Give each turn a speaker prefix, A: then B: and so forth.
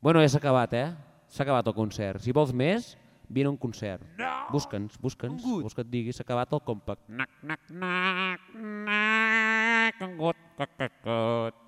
A: Bueno, ja s'ha acabat, eh? S'ha acabat el concert. Si vols més, vine a un concert.
B: No!
A: Busca'ns, busca'ns, vols que et digui, s'ha acabat el compact.
B: Nac, nac, nac, nac, nac, nac, nac, nac, nac.